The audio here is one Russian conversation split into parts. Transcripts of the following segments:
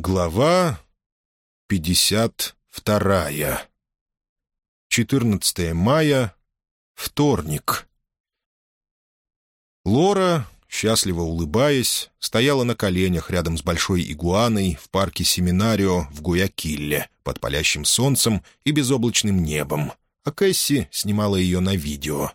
Глава 52. 14 мая. Вторник. Лора, счастливо улыбаясь, стояла на коленях рядом с большой игуаной в парке Семинарио в Гуякилле под палящим солнцем и безоблачным небом, а Кэсси снимала ее на видео.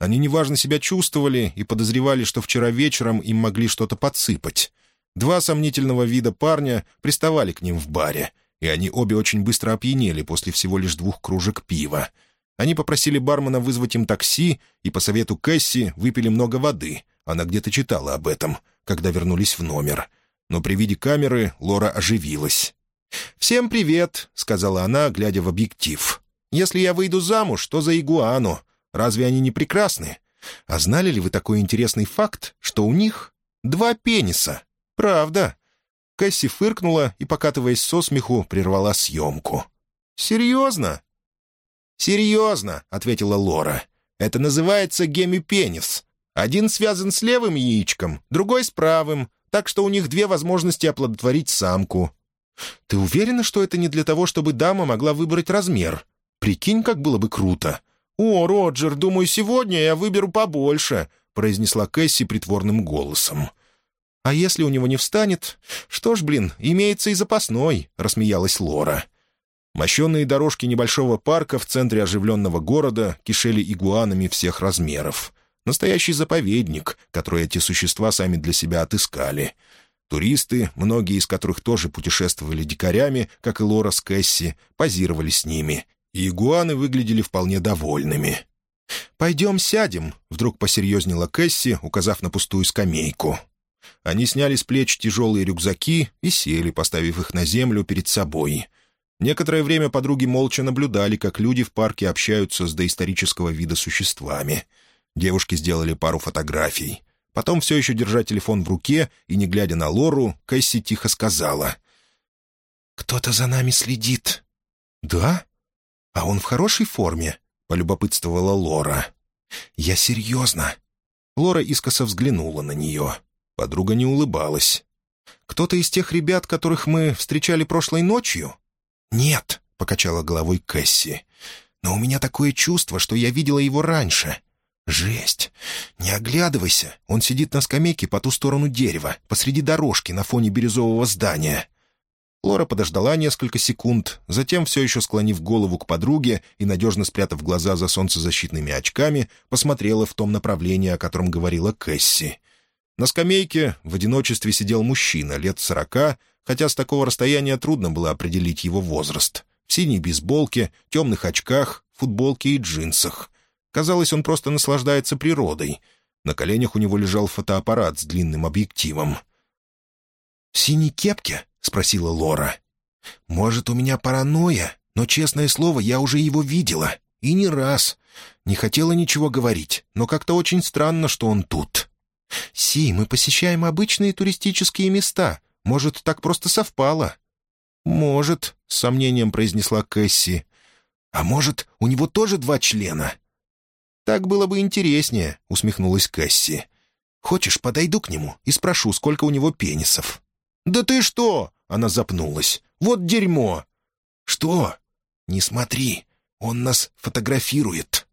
Они неважно себя чувствовали и подозревали, что вчера вечером им могли что-то подсыпать — Два сомнительного вида парня приставали к ним в баре, и они обе очень быстро опьянели после всего лишь двух кружек пива. Они попросили бармена вызвать им такси и по совету Кэсси выпили много воды. Она где-то читала об этом, когда вернулись в номер. Но при виде камеры Лора оживилась. «Всем привет», — сказала она, глядя в объектив. «Если я выйду замуж, то за игуану. Разве они не прекрасны? А знали ли вы такой интересный факт, что у них два пениса?» «Правда». Кэсси фыркнула и, покатываясь со смеху, прервала съемку. «Серьезно?» «Серьезно», — ответила Лора. «Это называется гемипенис. Один связан с левым яичком, другой с правым, так что у них две возможности оплодотворить самку». «Ты уверена, что это не для того, чтобы дама могла выбрать размер? Прикинь, как было бы круто». «О, Роджер, думаю, сегодня я выберу побольше», — произнесла Кэсси притворным голосом. «А если у него не встанет? Что ж, блин, имеется и запасной», — рассмеялась Лора. Мощенные дорожки небольшого парка в центре оживленного города кишели игуанами всех размеров. Настоящий заповедник, который эти существа сами для себя отыскали. Туристы, многие из которых тоже путешествовали дикарями, как и Лора с Кэсси, позировали с ними, и игуаны выглядели вполне довольными. «Пойдем сядем», — вдруг посерьезнела Кэсси, указав на пустую скамейку. Они сняли с плеч тяжелые рюкзаки и сели, поставив их на землю перед собой. Некоторое время подруги молча наблюдали, как люди в парке общаются с доисторического вида существами. Девушки сделали пару фотографий. Потом, все еще держа телефон в руке и не глядя на Лору, Кэсси тихо сказала. «Кто-то за нами следит». «Да? А он в хорошей форме?» — полюбопытствовала Лора. «Я серьезно». Лора искоса взглянула на нее. Подруга не улыбалась. «Кто-то из тех ребят, которых мы встречали прошлой ночью?» «Нет», — покачала головой Кэсси. «Но у меня такое чувство, что я видела его раньше. Жесть! Не оглядывайся, он сидит на скамейке по ту сторону дерева, посреди дорожки на фоне бирюзового здания». Лора подождала несколько секунд, затем, все еще склонив голову к подруге и надежно спрятав глаза за солнцезащитными очками, посмотрела в том направлении, о котором говорила Кэсси. На скамейке в одиночестве сидел мужчина лет сорока, хотя с такого расстояния трудно было определить его возраст. В синей бейсболке, темных очках, футболке и джинсах. Казалось, он просто наслаждается природой. На коленях у него лежал фотоаппарат с длинным объективом. «В синей кепке?» — спросила Лора. «Может, у меня паранойя, но, честное слово, я уже его видела. И не раз. Не хотела ничего говорить, но как-то очень странно, что он тут». «Си, мы посещаем обычные туристические места. Может, так просто совпало?» «Может», — с сомнением произнесла Кэсси. «А может, у него тоже два члена?» «Так было бы интереснее», — усмехнулась Кэсси. «Хочешь, подойду к нему и спрошу, сколько у него пенисов?» «Да ты что?» — она запнулась. «Вот дерьмо!» «Что?» «Не смотри, он нас фотографирует».